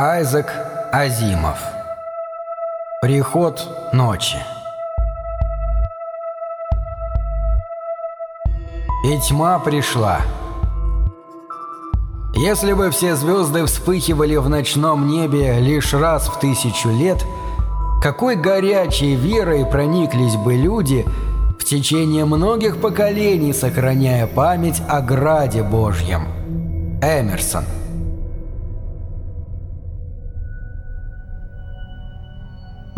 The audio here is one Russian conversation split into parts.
Айзек Азимов Приход ночи И тьма пришла. Если бы все звезды вспыхивали в ночном небе лишь раз в тысячу лет, какой горячей верой прониклись бы люди в течение многих поколений, сохраняя память о Граде Божьем. Эмерсон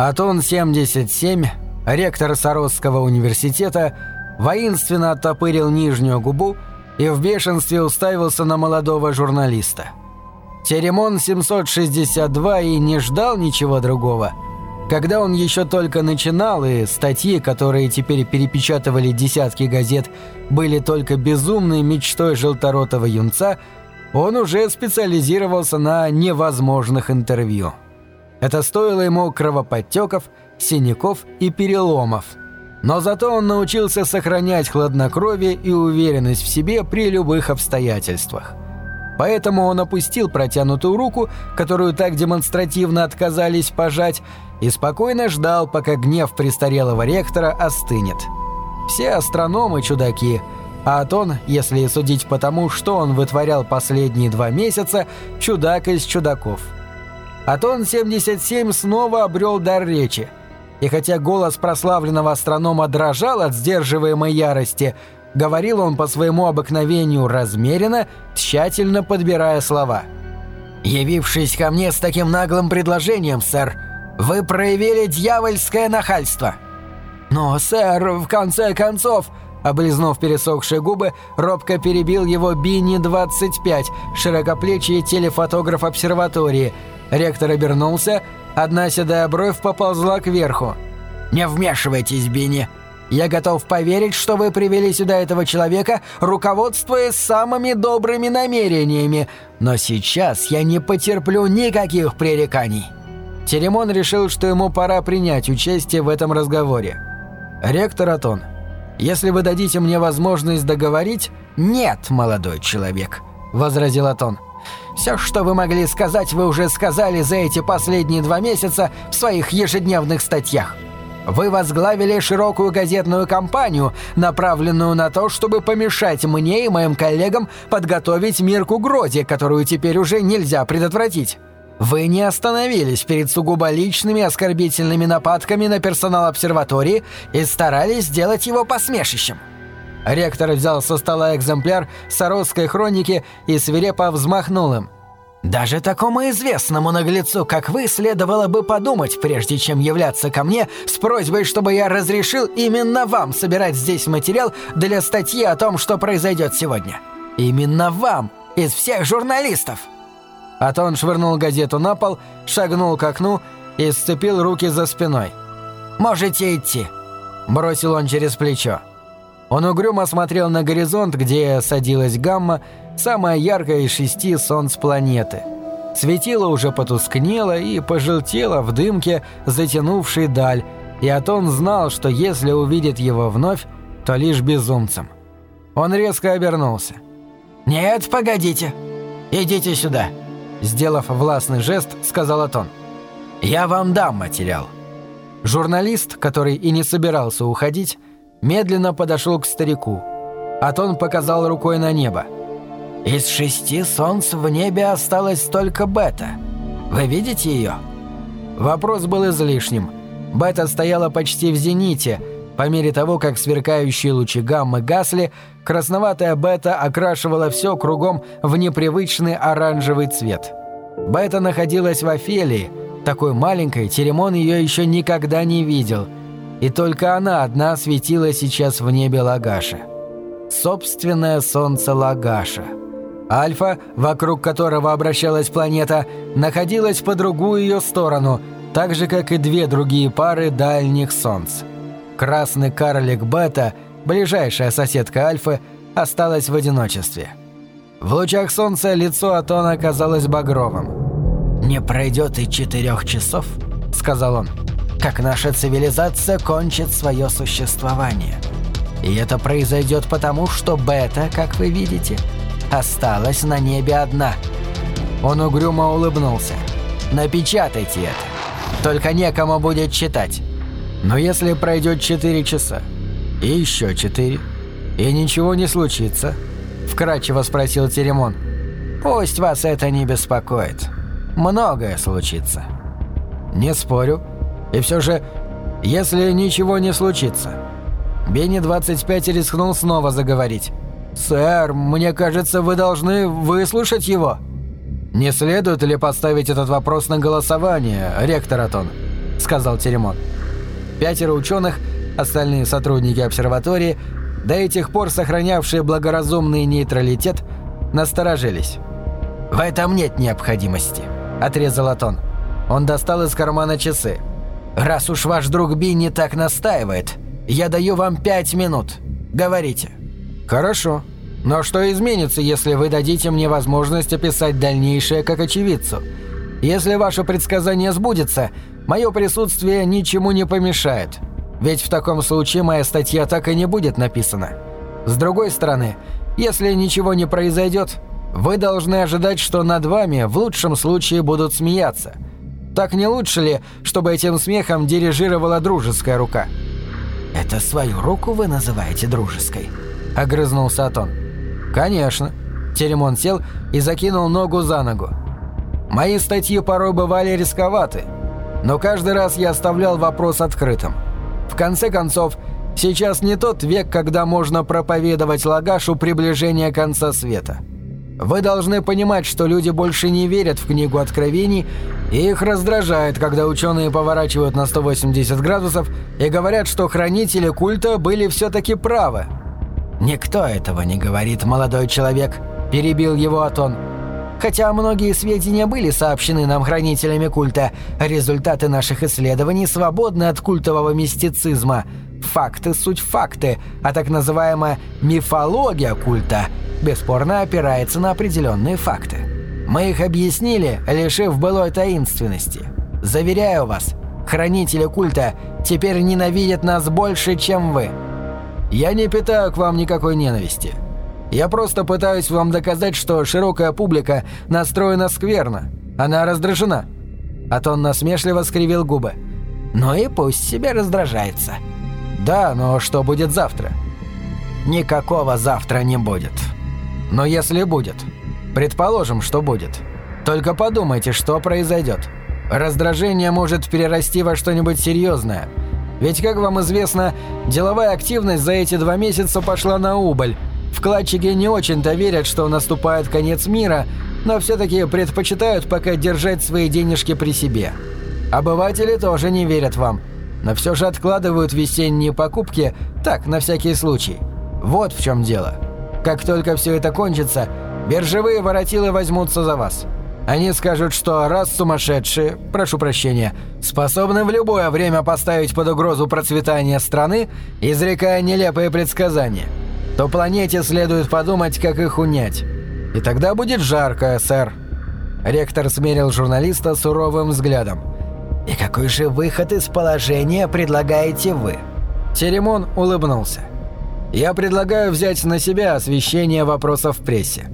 Атон-77, ректор Соросского университета, воинственно оттопырил нижнюю губу и в бешенстве уставился на молодого журналиста. Теремон 762 и не ждал ничего другого. Когда он еще только начинал, и статьи, которые теперь перепечатывали десятки газет, были только безумной мечтой желторотого юнца, он уже специализировался на невозможных интервью. Это стоило ему кровоподтеков, синяков и переломов. Но зато он научился сохранять хладнокровие и уверенность в себе при любых обстоятельствах. Поэтому он опустил протянутую руку, которую так демонстративно отказались пожать, и спокойно ждал, пока гнев престарелого ректора остынет. Все астрономы чудаки, а Атон, если судить по тому, что он вытворял последние два месяца, чудак из чудаков – Атон-77 снова обрел дар речи. И хотя голос прославленного астронома дрожал от сдерживаемой ярости, говорил он по своему обыкновению размеренно, тщательно подбирая слова. «Явившись ко мне с таким наглым предложением, сэр, вы проявили дьявольское нахальство». «Но, сэр, в конце концов...» Облизнув пересохшие губы, робко перебил его Бини-25, широкоплечий телефотограф обсерватории – Ректор обернулся, одна седая бровь поползла кверху. «Не вмешивайтесь, Бини. Я готов поверить, что вы привели сюда этого человека, руководствуясь самыми добрыми намерениями, но сейчас я не потерплю никаких пререканий». Теремон решил, что ему пора принять участие в этом разговоре. «Ректор Атон, если вы дадите мне возможность договорить...» «Нет, молодой человек», — возразил Атон. Все, что вы могли сказать, вы уже сказали за эти последние два месяца в своих ежедневных статьях. Вы возглавили широкую газетную кампанию, направленную на то, чтобы помешать мне и моим коллегам подготовить мир к угрозе, которую теперь уже нельзя предотвратить. Вы не остановились перед сугубо личными оскорбительными нападками на персонал обсерватории и старались сделать его посмешищем. Ректор взял со стола экземпляр Соросской хроники и свирепо взмахнул им. «Даже такому известному наглецу, как вы, следовало бы подумать, прежде чем являться ко мне с просьбой, чтобы я разрешил именно вам собирать здесь материал для статьи о том, что произойдет сегодня. Именно вам, из всех журналистов!» Атон швырнул газету на пол, шагнул к окну и сцепил руки за спиной. «Можете идти», — бросил он через плечо. Он угрюмо смотрел на горизонт, где садилась гамма, самая яркая из шести солнц планеты. Светило уже потускнело и пожелтело в дымке, затянувшей даль, и Атон знал, что если увидит его вновь, то лишь безумцем. Он резко обернулся. «Нет, погодите! Идите сюда!» Сделав властный жест, сказал Атон. «Я вам дам материал». Журналист, который и не собирался уходить, медленно подошел к старику. Атон показал рукой на небо. «Из шести солнц в небе осталось только Бета. Вы видите ее?» Вопрос был излишним. Бета стояла почти в зените. По мере того, как сверкающие лучи гаммы гасли, красноватая Бета окрашивала все кругом в непривычный оранжевый цвет. Бета находилась в Офелии, такой маленькой, Теремон ее еще никогда не видел – и только она одна светила сейчас в небе Лагаша. Собственное солнце Лагаша. Альфа, вокруг которого обращалась планета, находилась по другую ее сторону, так же, как и две другие пары дальних солнц. Красный карлик Бета, ближайшая соседка Альфы, осталась в одиночестве. В лучах солнца лицо Атона казалось багровым. «Не пройдет и четырех часов», — сказал он как наша цивилизация кончит свое существование. И это произойдет потому, что Бета, как вы видите, осталась на небе одна. Он угрюмо улыбнулся. Напечатайте это. Только некому будет читать. Но если пройдет 4 часа, и еще 4, и ничего не случится, вкратчиво спросил Теремон. Пусть вас это не беспокоит. Многое случится. Не спорю. И все же, если ничего не случится. Бенни-25 рискнул снова заговорить. «Сэр, мне кажется, вы должны выслушать его». «Не следует ли поставить этот вопрос на голосование, ректор Атон?» – сказал Теремон. Пятеро ученых, остальные сотрудники обсерватории, до этих пор сохранявшие благоразумный нейтралитет, насторожились. «В этом нет необходимости», – отрезал Атон. Он достал из кармана часы. «Раз уж ваш друг Би не так настаивает, я даю вам пять минут. Говорите». «Хорошо. Но что изменится, если вы дадите мне возможность описать дальнейшее как очевидцу? Если ваше предсказание сбудется, мое присутствие ничему не помешает. Ведь в таком случае моя статья так и не будет написана. С другой стороны, если ничего не произойдет, вы должны ожидать, что над вами в лучшем случае будут смеяться. Так не лучше ли, чтобы этим смехом дирижировала дружеская рука?» «Это свою руку вы называете дружеской?» – огрызнулся Атон. «Конечно». Теремон сел и закинул ногу за ногу. «Мои статьи порой бывали рисковаты, но каждый раз я оставлял вопрос открытым. В конце концов, сейчас не тот век, когда можно проповедовать лагашу приближения конца света. Вы должны понимать, что люди больше не верят в книгу откровений, и их раздражает, когда ученые поворачивают на 180 градусов и говорят, что хранители культа были все-таки правы. «Никто этого не говорит, молодой человек», – перебил его Атон. Хотя многие сведения были сообщены нам хранителями культа, результаты наших исследований свободны от культового мистицизма. Факты – суть факты, а так называемая мифология культа бесспорно опирается на определенные факты. Мы их объяснили, лишив былой таинственности. Заверяю вас, хранители культа теперь ненавидят нас больше, чем вы. Я не питаю к вам никакой ненависти. Я просто пытаюсь вам доказать, что широкая публика настроена скверно. Она раздражена». Атон насмешливо скривил губы. «Ну и пусть себе раздражается». «Да, но что будет завтра?» «Никакого завтра не будет. Но если будет, предположим, что будет, только подумайте, что произойдет. Раздражение может перерасти во что-нибудь серьезное – ведь, как вам известно, деловая активность за эти два месяца пошла на убыль. Вкладчики не очень-то верят, что наступает конец мира, но все-таки предпочитают пока держать свои денежки при себе. Обыватели тоже не верят вам, но все же откладывают весенние покупки так, на всякий случай. Вот в чем дело. Как только все это кончится, биржевые воротилы возьмутся за вас. Они скажут, что раз сумасшедшие, прошу прощения, способны в любое время поставить под угрозу процветание страны, изрекая нелепые предсказания, то планете следует подумать, как их унять. И тогда будет жарко, сэр. Ректор смерил журналиста суровым взглядом. «И какой же выход из положения предлагаете вы?» Теремон улыбнулся. «Я предлагаю взять на себя освещение вопросов в прессе.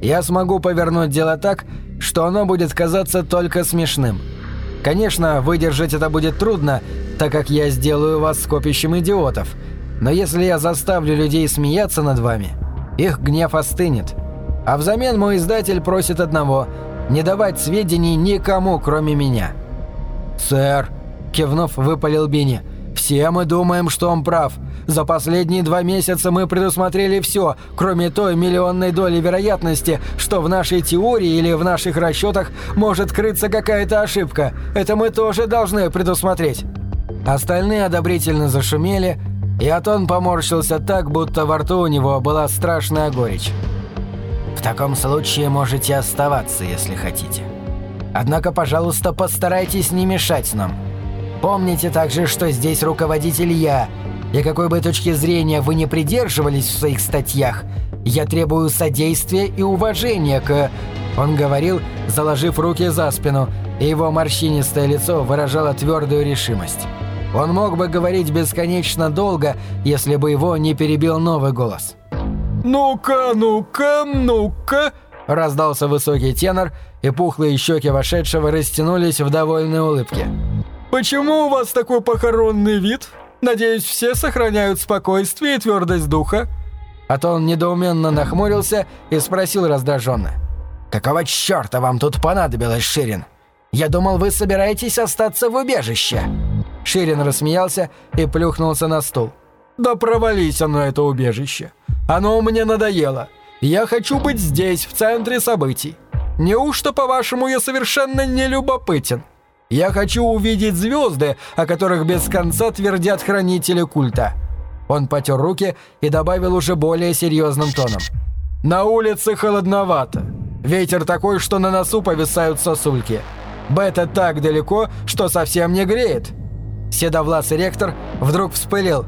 Я смогу повернуть дело так, что оно будет казаться только смешным. Конечно, выдержать это будет трудно, так как я сделаю вас скопищем идиотов. Но если я заставлю людей смеяться над вами, их гнев остынет. А взамен мой издатель просит одного – не давать сведений никому, кроме меня». «Сэр», – кивнув, выпалил Бини, – «все мы думаем, что он прав. За последние два месяца мы предусмотрели все, кроме той миллионной доли вероятности, что в нашей теории или в наших расчетах может крыться какая-то ошибка. Это мы тоже должны предусмотреть». Остальные одобрительно зашумели, и Атон поморщился так, будто во рту у него была страшная горечь. «В таком случае можете оставаться, если хотите. Однако, пожалуйста, постарайтесь не мешать нам. Помните также, что здесь руководитель я, и какой бы точки зрения вы не придерживались в своих статьях, я требую содействия и уважения к...» Он говорил, заложив руки за спину, и его морщинистое лицо выражало твердую решимость. Он мог бы говорить бесконечно долго, если бы его не перебил новый голос. «Ну-ка, ну-ка, ну-ка!» раздался высокий тенор, и пухлые щеки вошедшего растянулись в довольной улыбке. «Почему у вас такой похоронный вид? Надеюсь, все сохраняют спокойствие и твердость духа?» А то он недоуменно нахмурился и спросил раздраженно. «Какого черта вам тут понадобилось, Ширин? Я думал, вы собираетесь остаться в убежище». Ширин рассмеялся и плюхнулся на стул. «Да провались оно, это убежище. Оно мне надоело. Я хочу быть здесь, в центре событий. Неужто, по-вашему, я совершенно не любопытен? Я хочу увидеть звезды, о которых без конца твердят хранители культа». Он потер руки и добавил уже более серьезным тоном. «На улице холодновато. Ветер такой, что на носу повисают сосульки. Бета так далеко, что совсем не греет». Седовласый ректор вдруг вспылил.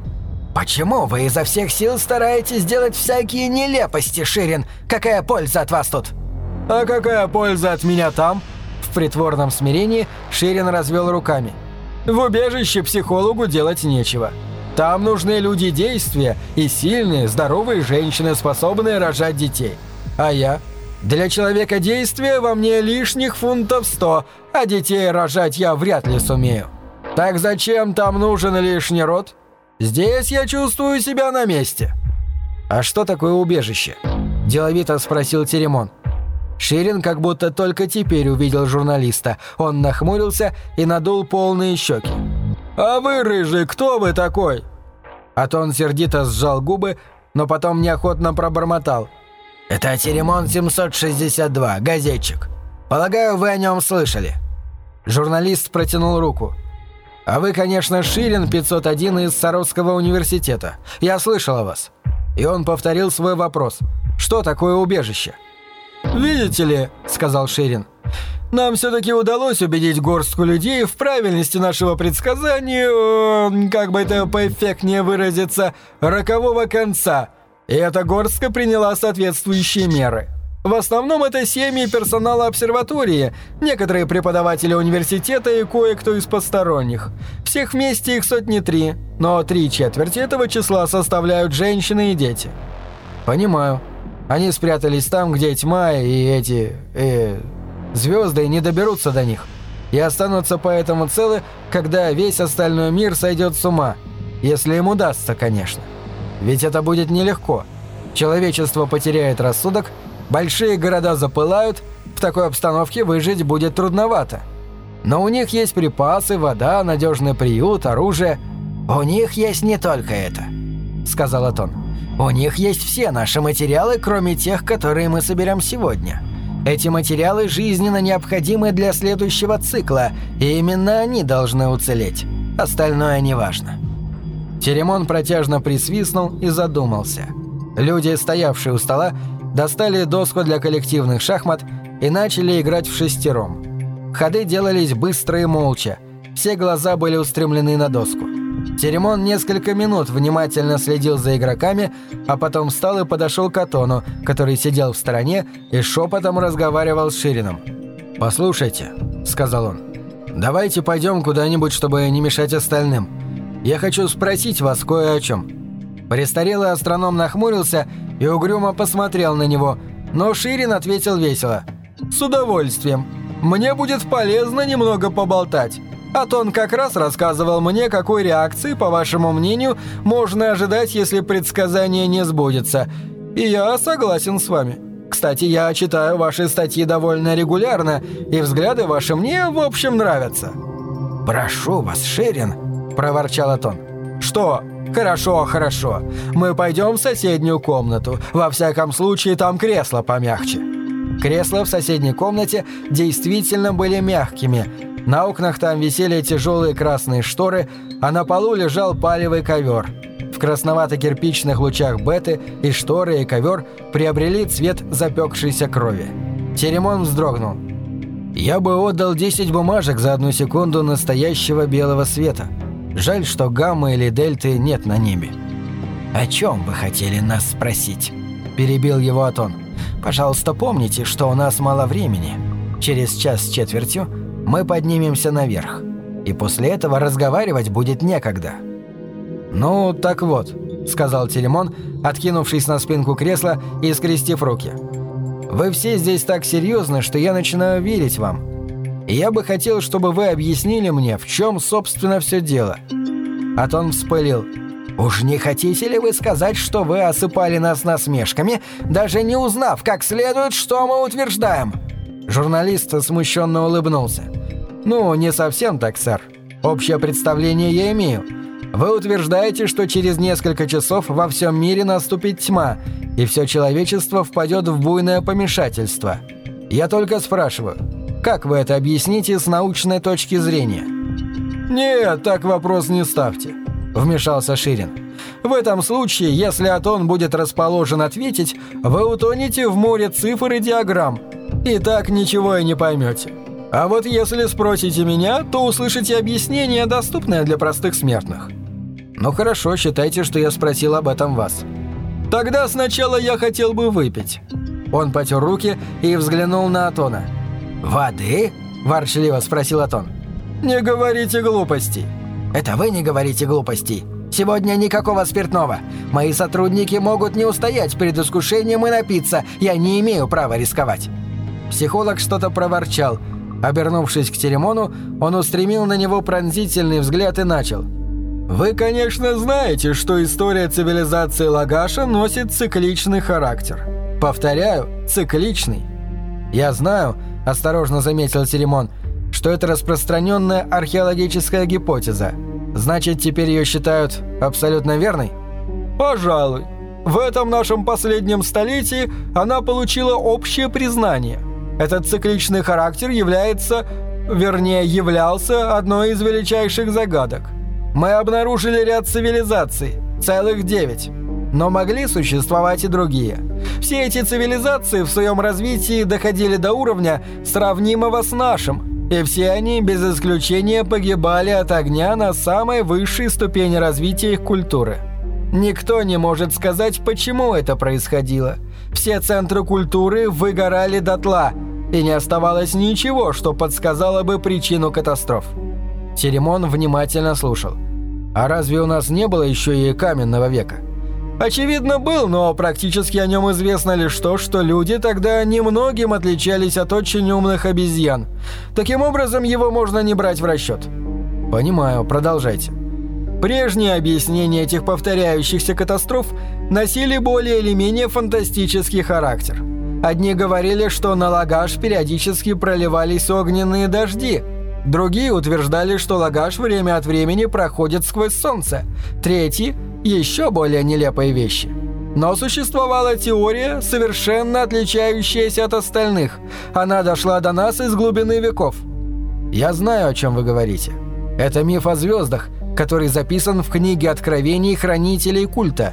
«Почему вы изо всех сил стараетесь делать всякие нелепости, Ширин? Какая польза от вас тут?» «А какая польза от меня там?» В притворном смирении Ширин развел руками. «В убежище психологу делать нечего. Там нужны люди действия и сильные, здоровые женщины, способные рожать детей. А я? Для человека действия во мне лишних фунтов сто, а детей рожать я вряд ли сумею. Так зачем там нужен лишний род? Здесь я чувствую себя на месте». «А что такое убежище?» – деловито спросил Теремон. Ширин как будто только теперь увидел журналиста. Он нахмурился и надул полные щеки. «А вы, рыжий, кто вы такой?» А то он сердито сжал губы, но потом неохотно пробормотал. «Это Теремон 762, газетчик. Полагаю, вы о нем слышали». Журналист протянул руку. «А вы, конечно, Ширин 501 из Саровского университета. Я слышал о вас». И он повторил свой вопрос. «Что такое убежище?» «Видите ли», — сказал Ширин, — «нам все-таки удалось убедить горстку людей в правильности нашего предсказания, э, как бы это поэффектнее выразиться, рокового конца, и эта горстка приняла соответствующие меры». В основном это семьи персонала обсерватории, некоторые преподаватели университета и кое-кто из посторонних. Всех вместе их сотни три, но три четверти этого числа составляют женщины и дети. Понимаю. Они спрятались там, где тьма и эти... Э, звезды не доберутся до них. И останутся поэтому целы, когда весь остальной мир сойдет с ума. Если им удастся, конечно. Ведь это будет нелегко. Человечество потеряет рассудок, большие города запылают, в такой обстановке выжить будет трудновато. Но у них есть припасы, вода, надежный приют, оружие. «У них есть не только это», — сказал Атон. У них есть все наши материалы, кроме тех, которые мы соберем сегодня. Эти материалы жизненно необходимы для следующего цикла, и именно они должны уцелеть. Остальное неважно. Теремон протяжно присвистнул и задумался. Люди, стоявшие у стола, достали доску для коллективных шахмат и начали играть в шестером. Ходы делались быстро и молча. Все глаза были устремлены на доску. Теремон несколько минут внимательно следил за игроками, а потом встал и подошел к Атону, который сидел в стороне и шепотом разговаривал с Ширином. «Послушайте», — сказал он, — «давайте пойдем куда-нибудь, чтобы не мешать остальным. Я хочу спросить вас кое о чем». Престарелый астроном нахмурился и угрюмо посмотрел на него, но Ширин ответил весело. «С удовольствием. Мне будет полезно немного поболтать». А то он как раз рассказывал мне, какой реакции, по вашему мнению, можно ожидать, если предсказание не сбудется. И я согласен с вами. Кстати, я читаю ваши статьи довольно регулярно, и взгляды ваши мне, в общем, нравятся». «Прошу вас, Шерин», – проворчал Атон. «Что? Хорошо, хорошо. Мы пойдем в соседнюю комнату. Во всяком случае, там кресло помягче». Кресла в соседней комнате действительно были мягкими – на окнах там висели тяжелые красные шторы, а на полу лежал палевый ковер. В красновато-кирпичных лучах беты и шторы, и ковер приобрели цвет запекшейся крови. Теремон вздрогнул. «Я бы отдал 10 бумажек за одну секунду настоящего белого света. Жаль, что гамма или дельты нет на небе». «О чем вы хотели нас спросить?» – перебил его Атон. «Пожалуйста, помните, что у нас мало времени. Через час с четвертью – мы поднимемся наверх. И после этого разговаривать будет некогда». «Ну, так вот», — сказал Телемон, откинувшись на спинку кресла и скрестив руки. Вы все здесь так серьезны, что я начинаю верить вам. И я бы хотел, чтобы вы объяснили мне, в чем, собственно, все дело». Атон вспылил. «Уж не хотите ли вы сказать, что вы осыпали нас насмешками, даже не узнав как следует, что мы утверждаем?» Журналист смущенно улыбнулся. «Ну, не совсем так, сэр. Общее представление я имею. Вы утверждаете, что через несколько часов во всем мире наступит тьма, и все человечество впадет в буйное помешательство. Я только спрашиваю, как вы это объясните с научной точки зрения?» «Нет, так вопрос не ставьте», — вмешался Ширин. «В этом случае, если Атон будет расположен ответить, вы утонете в море цифр и диаграмм, и так ничего и не поймете. А вот если спросите меня, то услышите объяснение, доступное для простых смертных». «Ну хорошо, считайте, что я спросил об этом вас». «Тогда сначала я хотел бы выпить». Он потер руки и взглянул на Атона. «Воды?» – ворчливо спросил Атон. «Не говорите глупостей». «Это вы не говорите глупостей. Сегодня никакого спиртного. Мои сотрудники могут не устоять перед искушением и напиться. Я не имею права рисковать». Психолог что-то проворчал. Обернувшись к Теремону, он устремил на него пронзительный взгляд и начал. «Вы, конечно, знаете, что история цивилизации Лагаша носит цикличный характер. Повторяю, цикличный. Я знаю, — осторожно заметил Теремон, — что это распространенная археологическая гипотеза. Значит, теперь ее считают абсолютно верной? Пожалуй. В этом нашем последнем столетии она получила общее признание. Этот цикличный характер является, вернее, являлся одной из величайших загадок. Мы обнаружили ряд цивилизаций, целых девять. Но могли существовать и другие. Все эти цивилизации в своем развитии доходили до уровня, сравнимого с нашим – и все они без исключения погибали от огня на самой высшей ступени развития их культуры. Никто не может сказать, почему это происходило. Все центры культуры выгорали дотла, и не оставалось ничего, что подсказало бы причину катастроф. Теремон внимательно слушал. «А разве у нас не было еще и каменного века?» Очевидно, был, но практически о нем известно лишь то, что люди тогда немногим отличались от очень умных обезьян. Таким образом, его можно не брать в расчет. Понимаю, продолжайте. Прежние объяснения этих повторяющихся катастроф носили более или менее фантастический характер. Одни говорили, что на Лагаш периодически проливались огненные дожди, Другие утверждали, что Лагаш время от времени проходит сквозь солнце. Третьи еще более нелепые вещи. Но существовала теория, совершенно отличающаяся от остальных. Она дошла до нас из глубины веков. Я знаю, о чем вы говорите. Это миф о звездах, который записан в книге Откровений Хранителей Культа.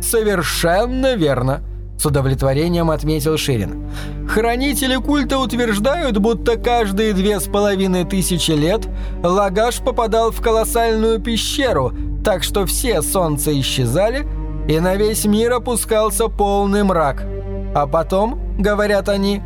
Совершенно верно. С удовлетворением отметил Ширин. Хранители культа утверждают, будто каждые две с половиной тысячи лет Лагаш попадал в колоссальную пещеру, так что все солнца исчезали, и на весь мир опускался полный мрак. А потом, говорят они,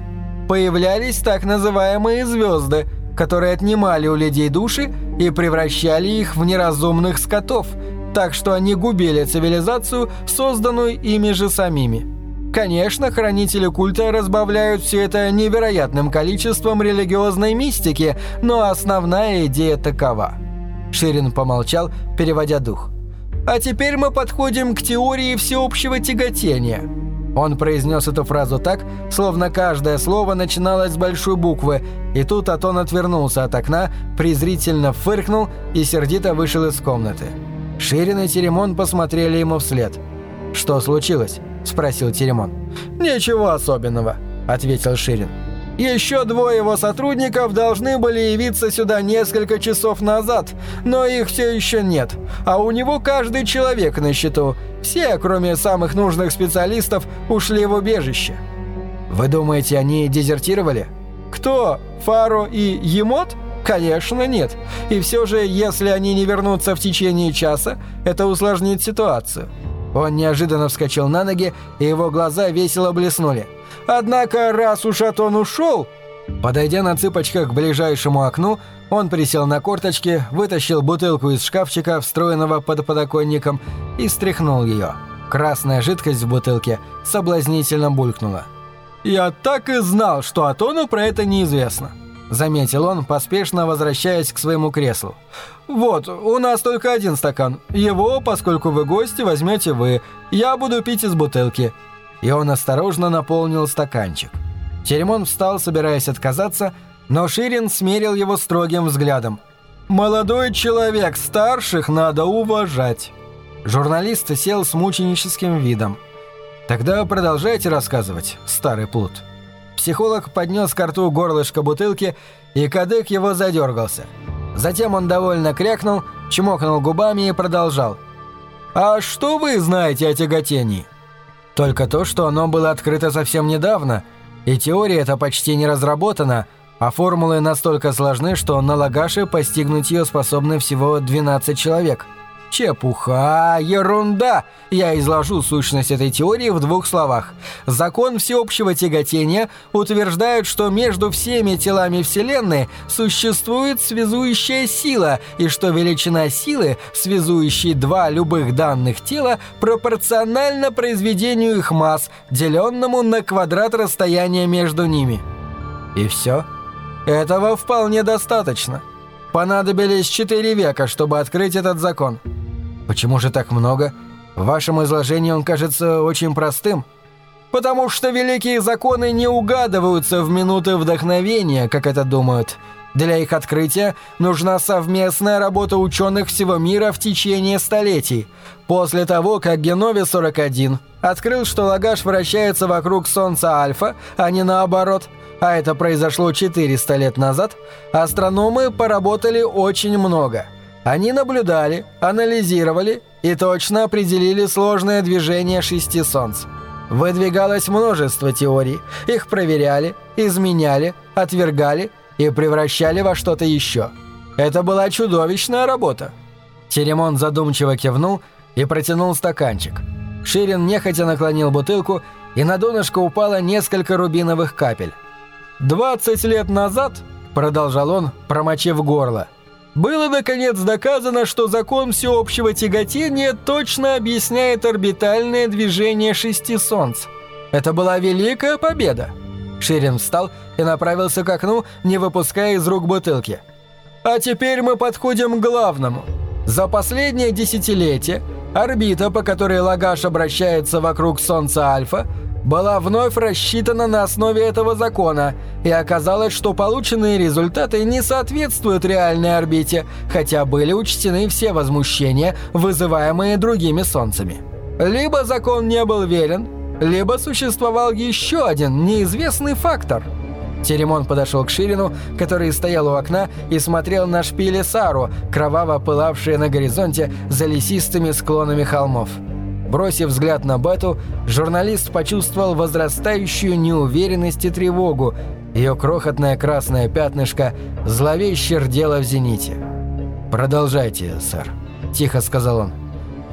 появлялись так называемые звезды, которые отнимали у людей души и превращали их в неразумных скотов, так что они губили цивилизацию, созданную ими же самими. Конечно, хранители культа разбавляют все это невероятным количеством религиозной мистики, но основная идея такова – Ширин помолчал, переводя дух. «А теперь мы подходим к теории всеобщего тяготения». Он произнес эту фразу так, словно каждое слово начиналось с большой буквы, и тут Атон отвернулся от окна, презрительно фыркнул и сердито вышел из комнаты. Ширин и Теремон посмотрели ему вслед. «Что случилось?» – спросил Теремон. «Ничего особенного», – ответил Ширин. Еще двое его сотрудников должны были явиться сюда несколько часов назад, но их все еще нет. А у него каждый человек на счету. Все, кроме самых нужных специалистов, ушли в убежище. Вы думаете, они дезертировали? Кто? Фаро и Емот? Конечно, нет. И все же, если они не вернутся в течение часа, это усложнит ситуацию. Он неожиданно вскочил на ноги, и его глаза весело блеснули. Однако, раз уж Атон ушел... Подойдя на цыпочках к ближайшему окну, он присел на корточки, вытащил бутылку из шкафчика, встроенного под подоконником, и стряхнул ее. Красная жидкость в бутылке соблазнительно булькнула. «Я так и знал, что Атону про это неизвестно», — заметил он, поспешно возвращаясь к своему креслу. «Вот, у нас только один стакан. Его, поскольку вы гости, возьмете вы. Я буду пить из бутылки». И он осторожно наполнил стаканчик. Теремон встал, собираясь отказаться, но Ширин смерил его строгим взглядом. «Молодой человек, старших надо уважать». Журналист сел с мученическим видом. «Тогда продолжайте рассказывать, старый плут». Психолог поднес к рту горлышко бутылки, и кадык его задергался. Затем он довольно крякнул, чмокнул губами и продолжал. «А что вы знаете о тяготении?» «Только то, что оно было открыто совсем недавно, и теория эта почти не разработана, а формулы настолько сложны, что на Лагаше постигнуть ее способны всего 12 человек». Чепуха, ерунда! Я изложу сущность этой теории в двух словах. Закон всеобщего тяготения утверждает, что между всеми телами Вселенной существует связующая сила, и что величина силы, связующей два любых данных тела, пропорциональна произведению их масс, деленному на квадрат расстояния между ними. И все. Этого вполне достаточно. Понадобились четыре века, чтобы открыть этот закон. Почему же так много? В вашем изложении он кажется очень простым. Потому что великие законы не угадываются в минуты вдохновения, как это думают. Для их открытия нужна совместная работа ученых всего мира в течение столетий. После того, как Генове-41 открыл, что Лагаш вращается вокруг Солнца Альфа, а не наоборот, а это произошло 400 лет назад, астрономы поработали очень много – они наблюдали, анализировали и точно определили сложное движение шести солнц. Выдвигалось множество теорий, их проверяли, изменяли, отвергали и превращали во что-то еще. Это была чудовищная работа. Теремон задумчиво кивнул и протянул стаканчик. Ширин нехотя наклонил бутылку, и на донышко упало несколько рубиновых капель. «Двадцать лет назад», — продолжал он, промочив горло, — было, наконец, доказано, что закон всеобщего тяготения точно объясняет орбитальное движение шести солнц. Это была великая победа. Ширин встал и направился к окну, не выпуская из рук бутылки. А теперь мы подходим к главному. За последнее десятилетие орбита, по которой Лагаш обращается вокруг Солнца Альфа, была вновь рассчитана на основе этого закона, и оказалось, что полученные результаты не соответствуют реальной орбите, хотя были учтены все возмущения, вызываемые другими солнцами. Либо закон не был верен, либо существовал еще один неизвестный фактор. Теремон подошел к Ширину, который стоял у окна и смотрел на шпили Сару, кроваво пылавшие на горизонте за лесистыми склонами холмов. Бросив взгляд на Бету, журналист почувствовал возрастающую неуверенность и тревогу. Ее крохотное красное пятнышко зловеще рдело в зените. «Продолжайте, сэр», – тихо сказал он.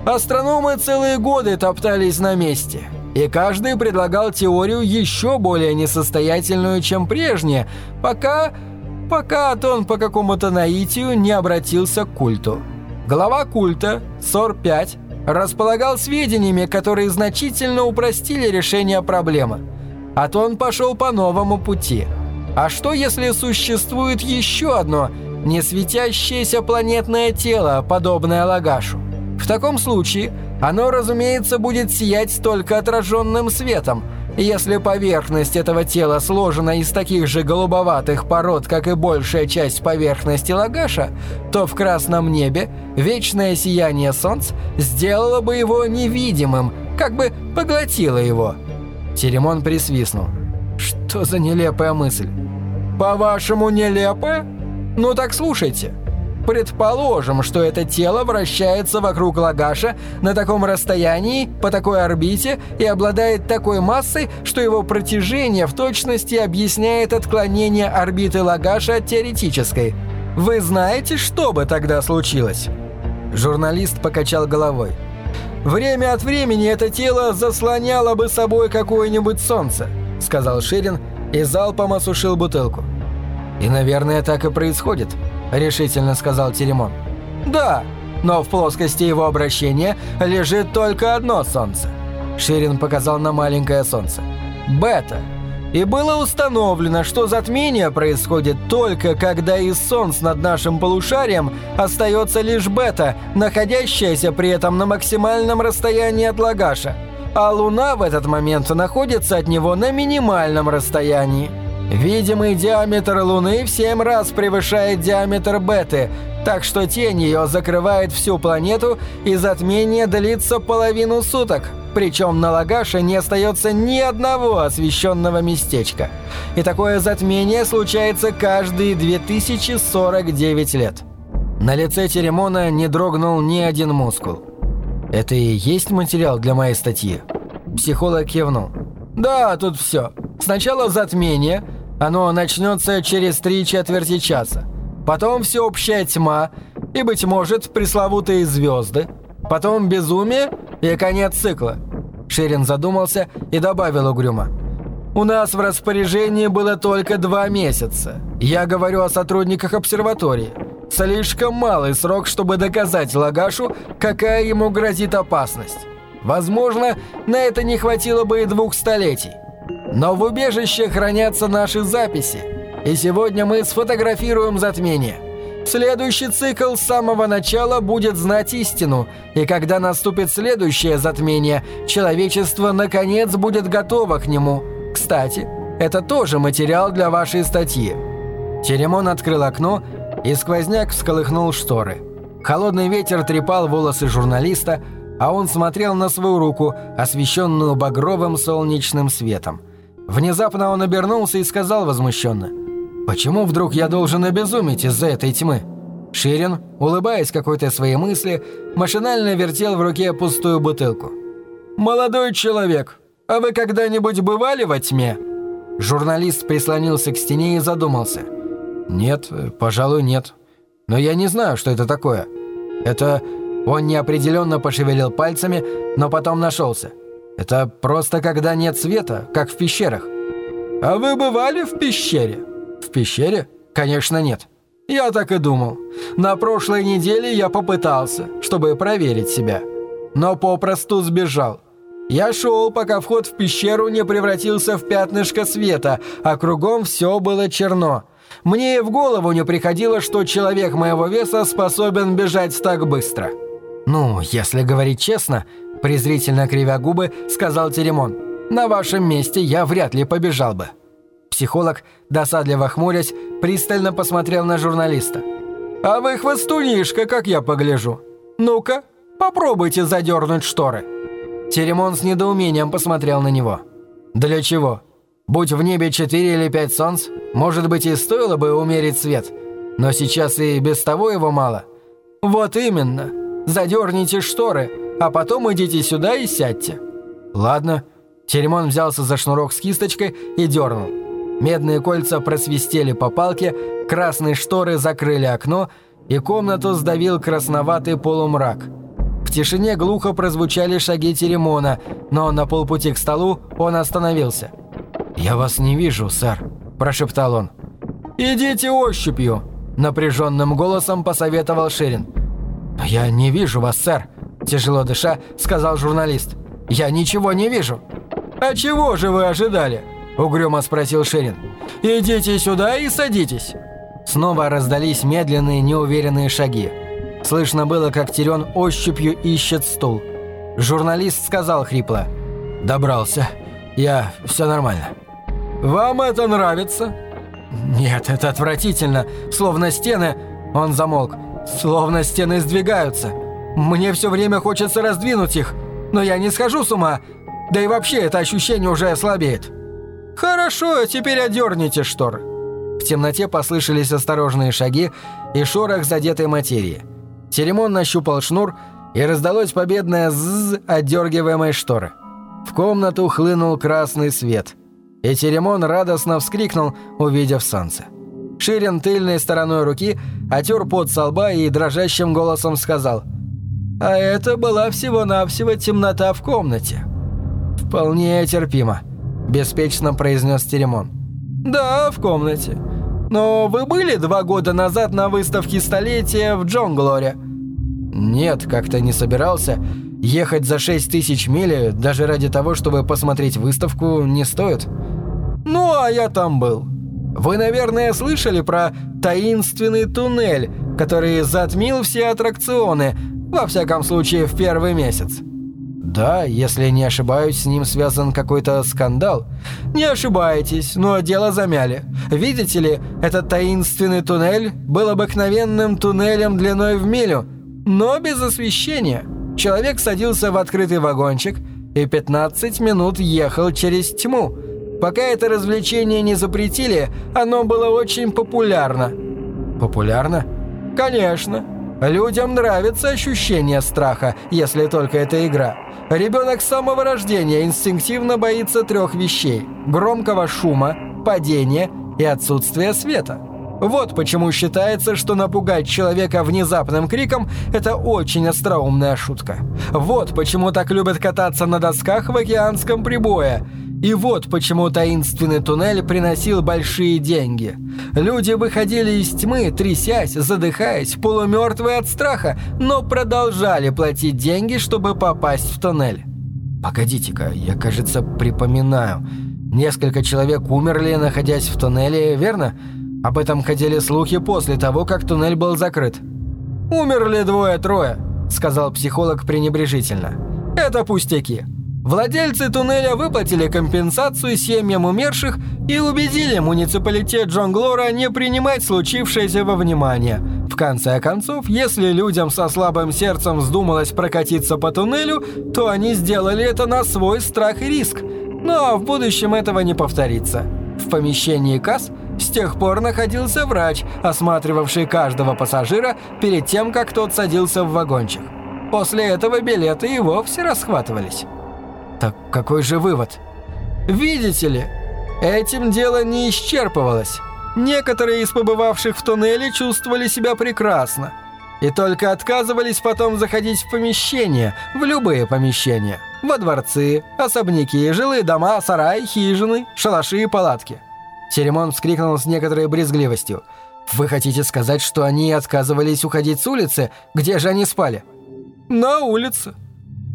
«Астрономы целые годы топтались на месте, и каждый предлагал теорию еще более несостоятельную, чем прежняя, пока... пока Атон по какому-то наитию не обратился к культу. Глава культа, Сор-5, располагал сведениями, которые значительно упростили решение проблемы. А то он пошел по новому пути. А что, если существует еще одно не светящееся планетное тело, подобное Лагашу? В таком случае оно, разумеется, будет сиять только отраженным светом – если поверхность этого тела сложена из таких же голубоватых пород, как и большая часть поверхности Лагаша, то в красном небе вечное сияние солнц сделало бы его невидимым, как бы поглотило его. Теремон присвистнул. Что за нелепая мысль? По-вашему, нелепая? Ну так слушайте. Предположим, что это тело вращается вокруг Лагаша на таком расстоянии, по такой орбите и обладает такой массой, что его протяжение в точности объясняет отклонение орбиты Лагаша от теоретической. Вы знаете, что бы тогда случилось? Журналист покачал головой. «Время от времени это тело заслоняло бы собой какое-нибудь солнце», — сказал Ширин и залпом осушил бутылку. «И, наверное, так и происходит», – решительно сказал Теремон. «Да, но в плоскости его обращения лежит только одно солнце». Ширин показал на маленькое солнце. «Бета. И было установлено, что затмение происходит только когда из Солнца над нашим полушарием остается лишь бета, находящаяся при этом на максимальном расстоянии от Лагаша, а Луна в этот момент находится от него на минимальном расстоянии. Видимый диаметр Луны в 7 раз превышает диаметр Беты, так что тень ее закрывает всю планету и затмение длится половину суток, причем на Лагаше не остается ни одного освещенного местечка. И такое затмение случается каждые 2049 лет. На лице Теремона не дрогнул ни один мускул. «Это и есть материал для моей статьи?» Психолог кивнул. «Да, тут все. Сначала затмение – оно начнется через три четверти часа. Потом всеобщая тьма и, быть может, пресловутые звезды. Потом безумие и конец цикла. Ширин задумался и добавил угрюмо. «У нас в распоряжении было только два месяца. Я говорю о сотрудниках обсерватории. Слишком малый срок, чтобы доказать Лагашу, какая ему грозит опасность. Возможно, на это не хватило бы и двух столетий. Но в убежище хранятся наши записи, и сегодня мы сфотографируем затмение. Следующий цикл с самого начала будет знать истину, и когда наступит следующее затмение, человечество наконец будет готово к нему. Кстати, это тоже материал для вашей статьи. Теремон открыл окно, и сквозняк всколыхнул шторы. Холодный ветер трепал волосы журналиста, а он смотрел на свою руку, освещенную багровым солнечным светом. Внезапно он обернулся и сказал возмущенно. «Почему вдруг я должен обезуметь из-за этой тьмы?» Ширин, улыбаясь какой-то своей мысли, машинально вертел в руке пустую бутылку. «Молодой человек, а вы когда-нибудь бывали во тьме?» Журналист прислонился к стене и задумался. «Нет, пожалуй, нет. Но я не знаю, что это такое. Это...» Он неопределенно пошевелил пальцами, но потом нашелся. Это просто когда нет света, как в пещерах. А вы бывали в пещере? В пещере? Конечно, нет. Я так и думал. На прошлой неделе я попытался, чтобы проверить себя. Но попросту сбежал. Я шел, пока вход в пещеру не превратился в пятнышко света, а кругом все было черно. Мне и в голову не приходило, что человек моего веса способен бежать так быстро. Ну, если говорить честно, презрительно кривя губы, сказал Теремон. «На вашем месте я вряд ли побежал бы». Психолог, досадливо хмурясь, пристально посмотрел на журналиста. «А вы хвостунишка, как я погляжу. Ну-ка, попробуйте задернуть шторы». Теремон с недоумением посмотрел на него. «Для чего? Будь в небе четыре или пять солнц, может быть и стоило бы умерить свет, но сейчас и без того его мало». «Вот именно. Задерните шторы, а потом идите сюда и сядьте». «Ладно». Теремон взялся за шнурок с кисточкой и дернул. Медные кольца просвистели по палке, красные шторы закрыли окно, и комнату сдавил красноватый полумрак. В тишине глухо прозвучали шаги Теремона, но на полпути к столу он остановился. «Я вас не вижу, сэр», – прошептал он. «Идите ощупью», – напряженным голосом посоветовал Ширин. «Я не вижу вас, сэр», Тяжело дыша, сказал журналист. «Я ничего не вижу». «А чего же вы ожидали?» Угрюмо спросил Шерин. «Идите сюда и садитесь». Снова раздались медленные, неуверенные шаги. Слышно было, как Терен ощупью ищет стул. Журналист сказал хрипло. «Добрался. Я... все нормально». «Вам это нравится?» «Нет, это отвратительно. Словно стены...» Он замолк. «Словно стены сдвигаются. Мне все время хочется раздвинуть их, но я не схожу с ума. Да и вообще это ощущение уже ослабеет. Хорошо, теперь одерните шторы. В темноте послышались осторожные шаги и шорох задетой материи. Теремон нащупал шнур, и раздалось победное «ззз» отдергиваемой шторы. В комнату хлынул красный свет, и Теремон радостно вскрикнул, увидев солнце. Ширин тыльной стороной руки отер пот со лба и дрожащим голосом сказал – а это была всего-навсего темнота в комнате. «Вполне терпимо», – беспечно произнес Теремон. «Да, в комнате. Но вы были два года назад на выставке столетия в Джонглоре?» «Нет, как-то не собирался. Ехать за шесть тысяч миль даже ради того, чтобы посмотреть выставку, не стоит». Ну, а я там был. Вы, наверное, слышали про таинственный туннель, который затмил все аттракционы, во всяком случае, в первый месяц. Да, если не ошибаюсь, с ним связан какой-то скандал. Не ошибаетесь, но дело замяли. Видите ли, этот таинственный туннель был обыкновенным туннелем длиной в милю, но без освещения. Человек садился в открытый вагончик и 15 минут ехал через тьму. Пока это развлечение не запретили, оно было очень популярно. Популярно? Конечно. Людям нравится ощущение страха, если только это игра. Ребенок с самого рождения инстинктивно боится трех вещей – громкого шума, падения и отсутствия света. Вот почему считается, что напугать человека внезапным криком – это очень остроумная шутка. Вот почему так любят кататься на досках в океанском прибое – и вот почему таинственный туннель приносил большие деньги. Люди выходили из тьмы, трясясь, задыхаясь, полумертвые от страха, но продолжали платить деньги, чтобы попасть в туннель. Погодите-ка, я, кажется, припоминаю. Несколько человек умерли, находясь в туннеле, верно? Об этом ходили слухи после того, как туннель был закрыт. «Умерли двое-трое», — сказал психолог пренебрежительно. «Это пустяки. Владельцы туннеля выплатили компенсацию семьям умерших и убедили муниципалитет Джонглора не принимать случившееся во внимание. В конце концов, если людям со слабым сердцем вздумалось прокатиться по туннелю, то они сделали это на свой страх и риск. Но в будущем этого не повторится. В помещении касс с тех пор находился врач, осматривавший каждого пассажира перед тем, как тот садился в вагончик. После этого билеты и вовсе расхватывались. Так какой же вывод? Видите ли, этим дело не исчерпывалось. Некоторые из побывавших в туннеле чувствовали себя прекрасно. И только отказывались потом заходить в помещения, в любые помещения. Во дворцы, особняки, жилые дома, сараи, хижины, шалаши и палатки. Серемон вскрикнул с некоторой брезгливостью. «Вы хотите сказать, что они отказывались уходить с улицы? Где же они спали?» «На улице».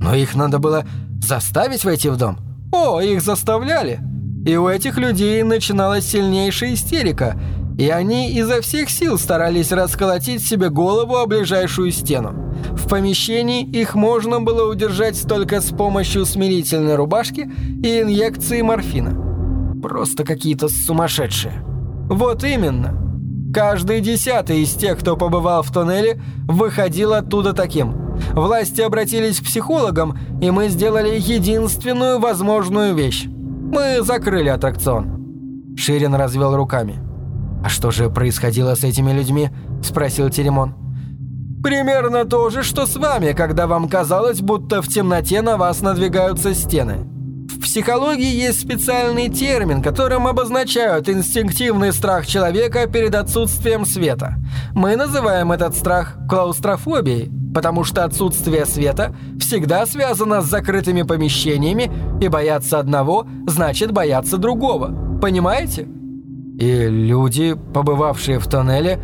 «Но их надо было Заставить войти в дом? О, их заставляли. И у этих людей начиналась сильнейшая истерика, и они изо всех сил старались расколотить себе голову о ближайшую стену. В помещении их можно было удержать только с помощью смирительной рубашки и инъекции морфина. Просто какие-то сумасшедшие. Вот именно. Каждый десятый из тех, кто побывал в туннеле, выходил оттуда таким – Власти обратились к психологам, и мы сделали единственную возможную вещь. Мы закрыли аттракцион. Ширин развел руками. «А что же происходило с этими людьми?» – спросил Теремон. «Примерно то же, что с вами, когда вам казалось, будто в темноте на вас надвигаются стены. В психологии есть специальный термин, которым обозначают инстинктивный страх человека перед отсутствием света. Мы называем этот страх клаустрофобией, потому что отсутствие света всегда связано с закрытыми помещениями, и бояться одного значит бояться другого. Понимаете? И люди, побывавшие в тоннеле,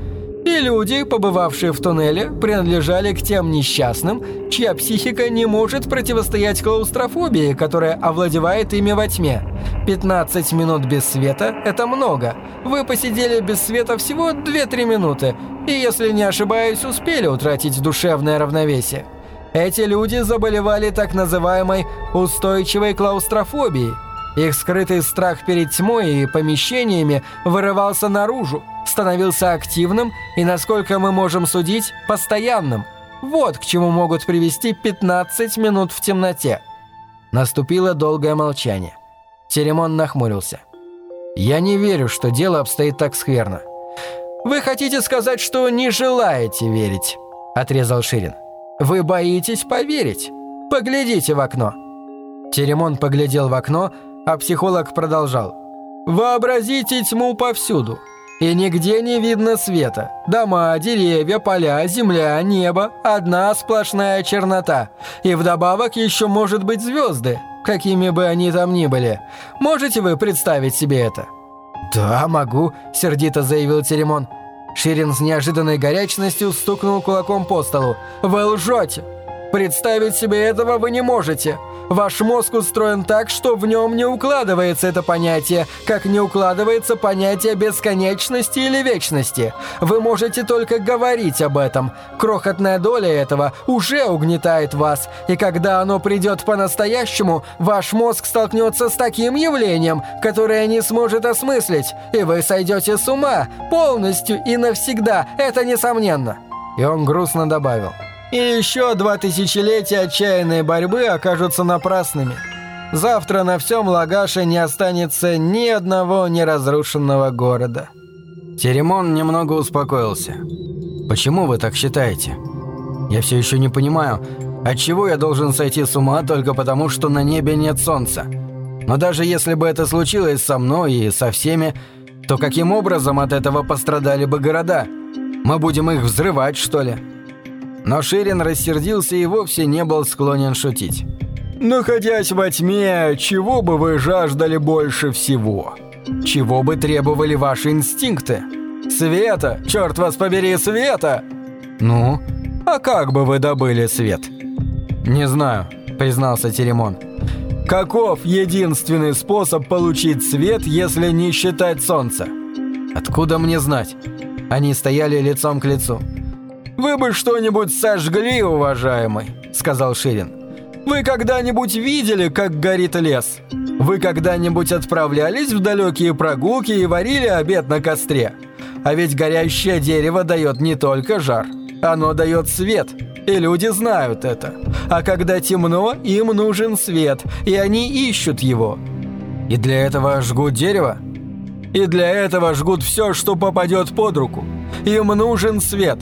и люди, побывавшие в туннеле, принадлежали к тем несчастным, чья психика не может противостоять клаустрофобии, которая овладевает ими во тьме. 15 минут без света – это много. Вы посидели без света всего 2-3 минуты, и, если не ошибаюсь, успели утратить душевное равновесие. Эти люди заболевали так называемой устойчивой клаустрофобией. Их скрытый страх перед тьмой и помещениями вырывался наружу, становился активным и, насколько мы можем судить, постоянным. Вот к чему могут привести 15 минут в темноте. Наступило долгое молчание. Теремон нахмурился. «Я не верю, что дело обстоит так скверно. «Вы хотите сказать, что не желаете верить?» – отрезал Ширин. «Вы боитесь поверить? Поглядите в окно». Теремон поглядел в окно, а психолог продолжал. «Вообразите тьму повсюду. И нигде не видно света. Дома, деревья, поля, земля, небо – одна сплошная чернота. И вдобавок еще может быть звезды, какими бы они там ни были. Можете вы представить себе это?» «Да, могу», – сердито заявил Теремон. Ширин с неожиданной горячностью стукнул кулаком по столу. «Вы лжете! Представить себе этого вы не можете! Ваш мозг устроен так, что в нем не укладывается это понятие, как не укладывается понятие бесконечности или вечности. Вы можете только говорить об этом. Крохотная доля этого уже угнетает вас, и когда оно придет по-настоящему, ваш мозг столкнется с таким явлением, которое не сможет осмыслить, и вы сойдете с ума полностью и навсегда, это несомненно». И он грустно добавил – и еще два тысячелетия отчаянной борьбы окажутся напрасными. Завтра на всем Лагаше не останется ни одного неразрушенного города. Теремон немного успокоился. «Почему вы так считаете? Я все еще не понимаю, отчего я должен сойти с ума только потому, что на небе нет солнца? Но даже если бы это случилось со мной и со всеми, то каким образом от этого пострадали бы города? Мы будем их взрывать, что ли?» Но Ширин рассердился и вовсе не был склонен шутить. «Находясь во тьме, чего бы вы жаждали больше всего? Чего бы требовали ваши инстинкты? Света! Черт вас побери, света!» «Ну? А как бы вы добыли свет?» «Не знаю», — признался Теремон. «Каков единственный способ получить свет, если не считать солнце?» «Откуда мне знать?» Они стояли лицом к лицу. «Вы бы что-нибудь сожгли, уважаемый», — сказал Ширин. «Вы когда-нибудь видели, как горит лес? Вы когда-нибудь отправлялись в далекие прогулки и варили обед на костре? А ведь горящее дерево дает не только жар, оно дает свет, и люди знают это. А когда темно, им нужен свет, и они ищут его». «И для этого жгут дерево?» «И для этого жгут все, что попадет под руку. Им нужен свет».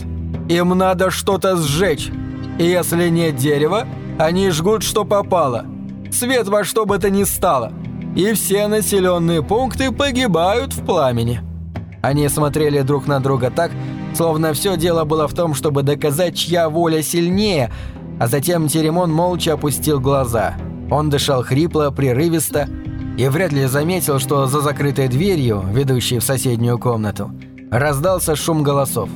Им надо что-то сжечь. И если нет дерева, они жгут, что попало. Свет во что бы то ни стало. И все населенные пункты погибают в пламени. Они смотрели друг на друга так, словно все дело было в том, чтобы доказать, чья воля сильнее, а затем Теремон молча опустил глаза. Он дышал хрипло, прерывисто и вряд ли заметил, что за закрытой дверью, ведущей в соседнюю комнату, раздался шум голосов.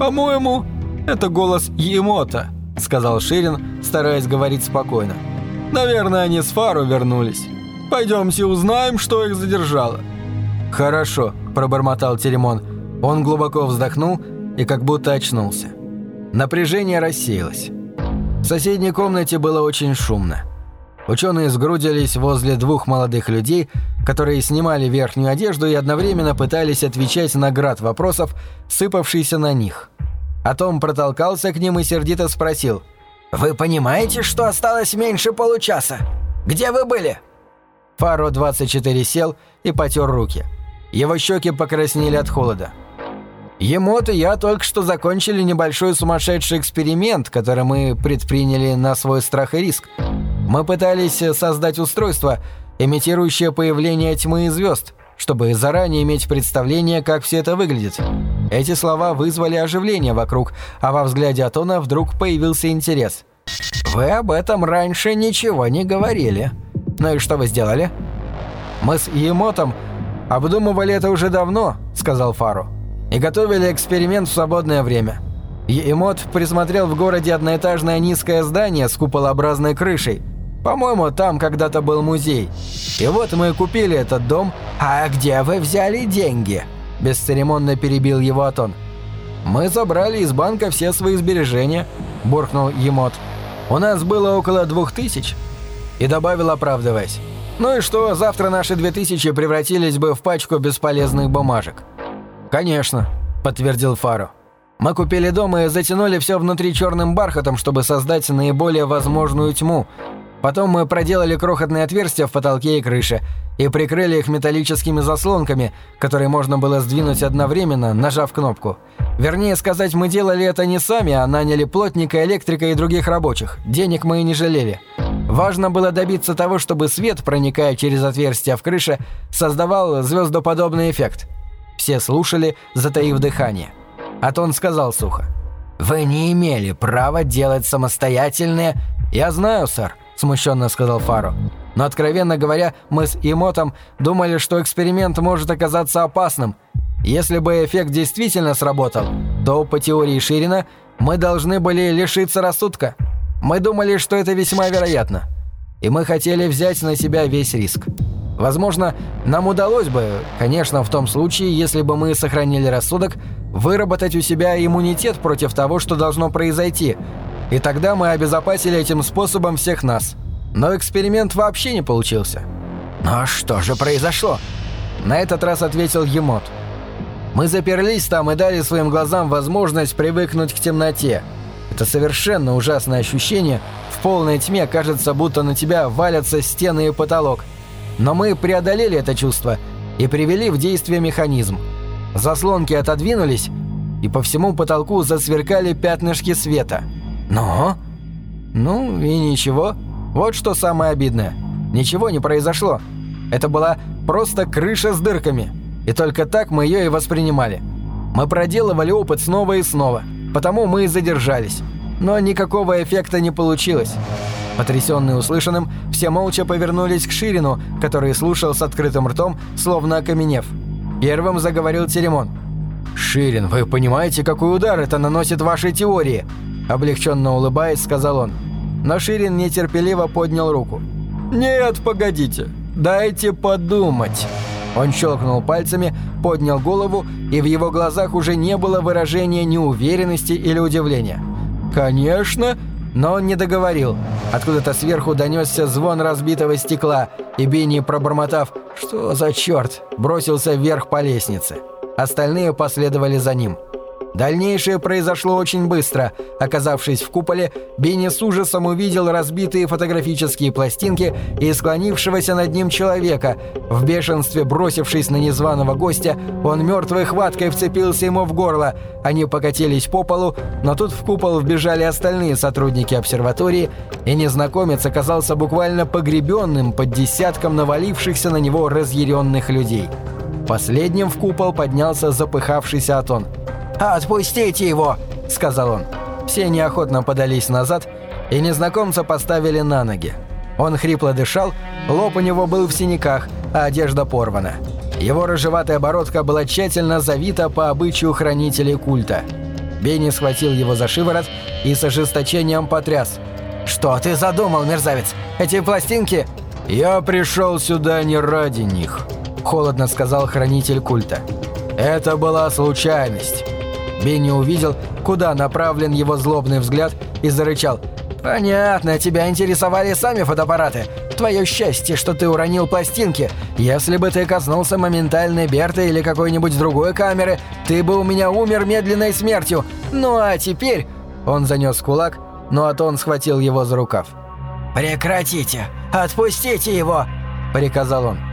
«По-моему, это голос Емота», — сказал Ширин, стараясь говорить спокойно. «Наверное, они с Фару вернулись. Пойдемте узнаем, что их задержало». «Хорошо», — пробормотал Теремон. Он глубоко вздохнул и как будто очнулся. Напряжение рассеялось. В соседней комнате было очень шумно. Ученые сгрудились возле двух молодых людей, которые снимали верхнюю одежду и одновременно пытались отвечать на град вопросов, сыпавшийся на них. А Том протолкался к ним и сердито спросил. «Вы понимаете, что осталось меньше получаса? Где вы были?» Фаро 24 сел и потер руки. Его щеки покраснели от холода. Емот и я только что закончили небольшой сумасшедший эксперимент, который мы предприняли на свой страх и риск. Мы пытались создать устройство, имитирующее появление тьмы и звезд, чтобы заранее иметь представление, как все это выглядит. Эти слова вызвали оживление вокруг, а во взгляде Атона вдруг появился интерес. «Вы об этом раньше ничего не говорили. Ну и что вы сделали?» «Мы с Емотом обдумывали это уже давно», — сказал Фару, «и готовили эксперимент в свободное время». Емот присмотрел в городе одноэтажное низкое здание с куполообразной крышей, по-моему, там когда-то был музей. И вот мы купили этот дом. А где вы взяли деньги? Бесцеремонно перебил его Атон. Мы забрали из банка все свои сбережения, буркнул Емот. У нас было около двух тысяч. И добавил, оправдываясь. Ну и что, завтра наши две тысячи превратились бы в пачку бесполезных бумажек. Конечно, подтвердил Фаро. Мы купили дом и затянули все внутри черным бархатом, чтобы создать наиболее возможную тьму, Потом мы проделали крохотные отверстия в потолке и крыше и прикрыли их металлическими заслонками, которые можно было сдвинуть одновременно, нажав кнопку. Вернее сказать, мы делали это не сами, а наняли плотника, электрика и других рабочих. Денег мы и не жалели. Важно было добиться того, чтобы свет, проникая через отверстия в крыше, создавал звездоподобный эффект. Все слушали, затаив дыхание. Атон сказал сухо. «Вы не имели права делать самостоятельные...» «Я знаю, сэр смущенно сказал Фаро. Но, откровенно говоря, мы с Имотом думали, что эксперимент может оказаться опасным. Если бы эффект действительно сработал, то, по теории Ширина, мы должны были лишиться рассудка. Мы думали, что это весьма вероятно. и мы хотели взять на себя весь риск. Возможно, нам удалось бы, конечно, в том случае, если бы мы сохранили рассудок, выработать у себя иммунитет против того, что должно произойти, и тогда мы обезопасили этим способом всех нас. Но эксперимент вообще не получился. «Но что же произошло?» На этот раз ответил Емот. «Мы заперлись там и дали своим глазам возможность привыкнуть к темноте. Это совершенно ужасное ощущение. В полной тьме кажется, будто на тебя валятся стены и потолок. Но мы преодолели это чувство и привели в действие механизм. Заслонки отодвинулись, и по всему потолку засверкали пятнышки света. Но? Ну и ничего. Вот что самое обидное. Ничего не произошло. Это была просто крыша с дырками. И только так мы ее и воспринимали. Мы проделывали опыт снова и снова, потому мы и задержались. Но никакого эффекта не получилось. Потрясенные услышанным, все молча повернулись к Ширину, который слушал с открытым ртом, словно окаменев. Первым заговорил Теремон. «Ширин, вы понимаете, какой удар это наносит вашей теории?» Облегченно улыбаясь, сказал он. Но Ширин нетерпеливо поднял руку. «Нет, погодите. Дайте подумать». Он щелкнул пальцами, поднял голову, и в его глазах уже не было выражения неуверенности или удивления. «Конечно!» Но он не договорил. Откуда-то сверху донесся звон разбитого стекла, и Бенни, пробормотав «Что за черт?», бросился вверх по лестнице. Остальные последовали за ним. Дальнейшее произошло очень быстро. Оказавшись в куполе, Бенни с ужасом увидел разбитые фотографические пластинки и склонившегося над ним человека. В бешенстве бросившись на незваного гостя, он мертвой хваткой вцепился ему в горло. Они покатились по полу, но тут в купол вбежали остальные сотрудники обсерватории, и незнакомец оказался буквально погребенным под десятком навалившихся на него разъяренных людей. Последним в купол поднялся запыхавшийся Атон – «Отпустите его!» — сказал он. Все неохотно подались назад, и незнакомца поставили на ноги. Он хрипло дышал, лоб у него был в синяках, а одежда порвана. Его рыжеватая бородка была тщательно завита по обычаю хранителей культа. Бенни схватил его за шиворот и с ожесточением потряс. «Что ты задумал, мерзавец? Эти пластинки...» «Я пришел сюда не ради них», — холодно сказал хранитель культа. «Это была случайность. Бенни увидел, куда направлен его злобный взгляд и зарычал. «Понятно, тебя интересовали сами фотоаппараты. Твое счастье, что ты уронил пластинки. Если бы ты коснулся моментальной Берты или какой-нибудь другой камеры, ты бы у меня умер медленной смертью. Ну а теперь...» Он занес кулак, но Атон схватил его за рукав. «Прекратите! Отпустите его!» – приказал он.